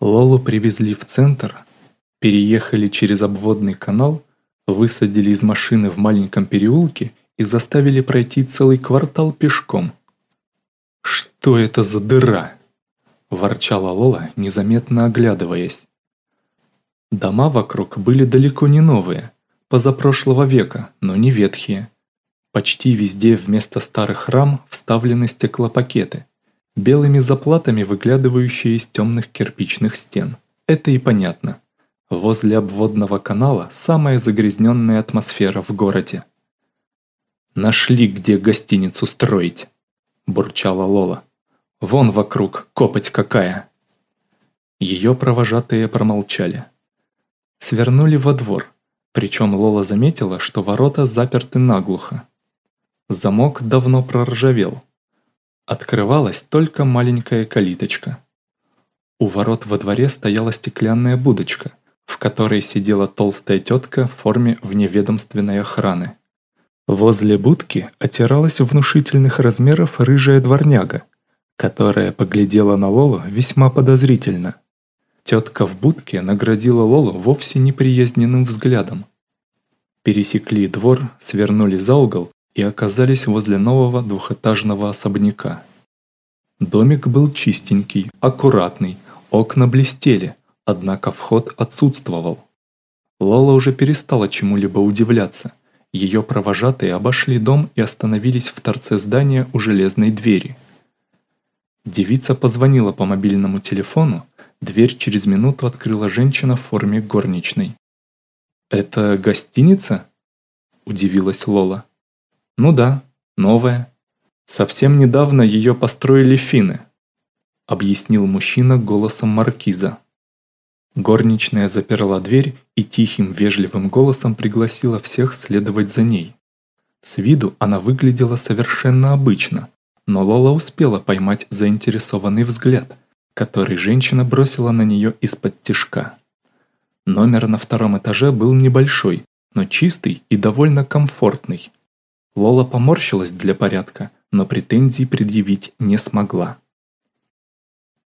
Лолу привезли в центр, переехали через обводный канал, высадили из машины в маленьком переулке и заставили пройти целый квартал пешком. «Что это за дыра?» – ворчала Лола, незаметно оглядываясь. Дома вокруг были далеко не новые, позапрошлого века, но не ветхие. Почти везде вместо старых рам вставлены стеклопакеты, белыми заплатами выглядывающие из темных кирпичных стен. Это и понятно. Возле обводного канала самая загрязненная атмосфера в городе. «Нашли, где гостиницу строить», – бурчала Лола. «Вон вокруг, копоть какая!» Ее провожатые промолчали. Свернули во двор, причем Лола заметила, что ворота заперты наглухо. Замок давно проржавел, Открывалась только маленькая калиточка. У ворот во дворе стояла стеклянная будочка, в которой сидела толстая тетка в форме вневедомственной охраны. Возле будки отиралась внушительных размеров рыжая дворняга, которая поглядела на Лолу весьма подозрительно. Тетка в будке наградила Лолу вовсе неприязненным взглядом. Пересекли двор, свернули за угол и оказались возле нового двухэтажного особняка. Домик был чистенький, аккуратный, окна блестели, однако вход отсутствовал. Лола уже перестала чему-либо удивляться. Ее провожатые обошли дом и остановились в торце здания у железной двери. Девица позвонила по мобильному телефону, дверь через минуту открыла женщина в форме горничной. «Это гостиница?» – удивилась Лола. Ну да, новая. Совсем недавно ее построили финны, объяснил мужчина голосом маркиза. Горничная заперла дверь и тихим вежливым голосом пригласила всех следовать за ней. С виду она выглядела совершенно обычно, но Лола успела поймать заинтересованный взгляд, который женщина бросила на нее из-под тишка. Номер на втором этаже был небольшой, но чистый и довольно комфортный. Лола поморщилась для порядка, но претензий предъявить не смогла.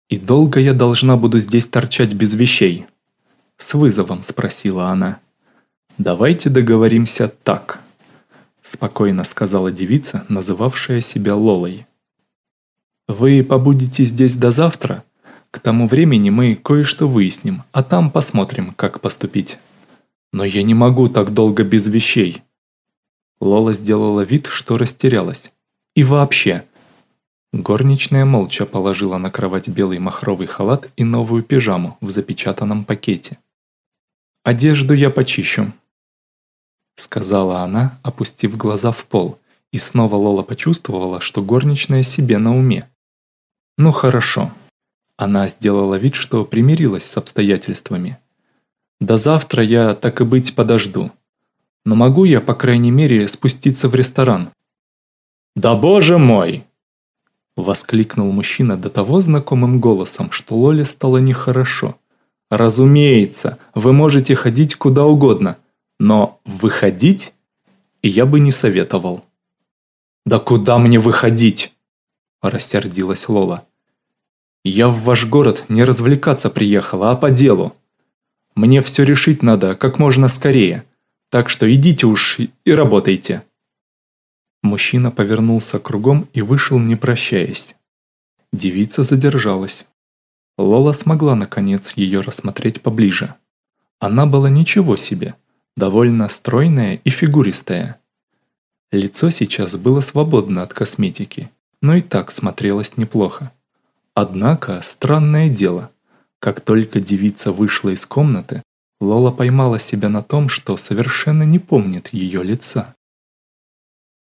«И долго я должна буду здесь торчать без вещей?» С вызовом спросила она. «Давайте договоримся так», спокойно сказала девица, называвшая себя Лолой. «Вы побудете здесь до завтра? К тому времени мы кое-что выясним, а там посмотрим, как поступить. Но я не могу так долго без вещей», Лола сделала вид, что растерялась. «И вообще...» Горничная молча положила на кровать белый махровый халат и новую пижаму в запечатанном пакете. «Одежду я почищу», — сказала она, опустив глаза в пол, и снова Лола почувствовала, что горничная себе на уме. «Ну хорошо». Она сделала вид, что примирилась с обстоятельствами. «До завтра я, так и быть, подожду но могу я, по крайней мере, спуститься в ресторан?» «Да боже мой!» Воскликнул мужчина до того знакомым голосом, что Лоле стало нехорошо. «Разумеется, вы можете ходить куда угодно, но выходить я бы не советовал». «Да куда мне выходить?» Рассердилась Лола. «Я в ваш город не развлекаться приехала, а по делу. Мне все решить надо как можно скорее. Так что идите уж и работайте». Мужчина повернулся кругом и вышел, не прощаясь. Девица задержалась. Лола смогла, наконец, ее рассмотреть поближе. Она была ничего себе, довольно стройная и фигуристая. Лицо сейчас было свободно от косметики, но и так смотрелось неплохо. Однако, странное дело, как только девица вышла из комнаты, Лола поймала себя на том, что совершенно не помнит ее лица.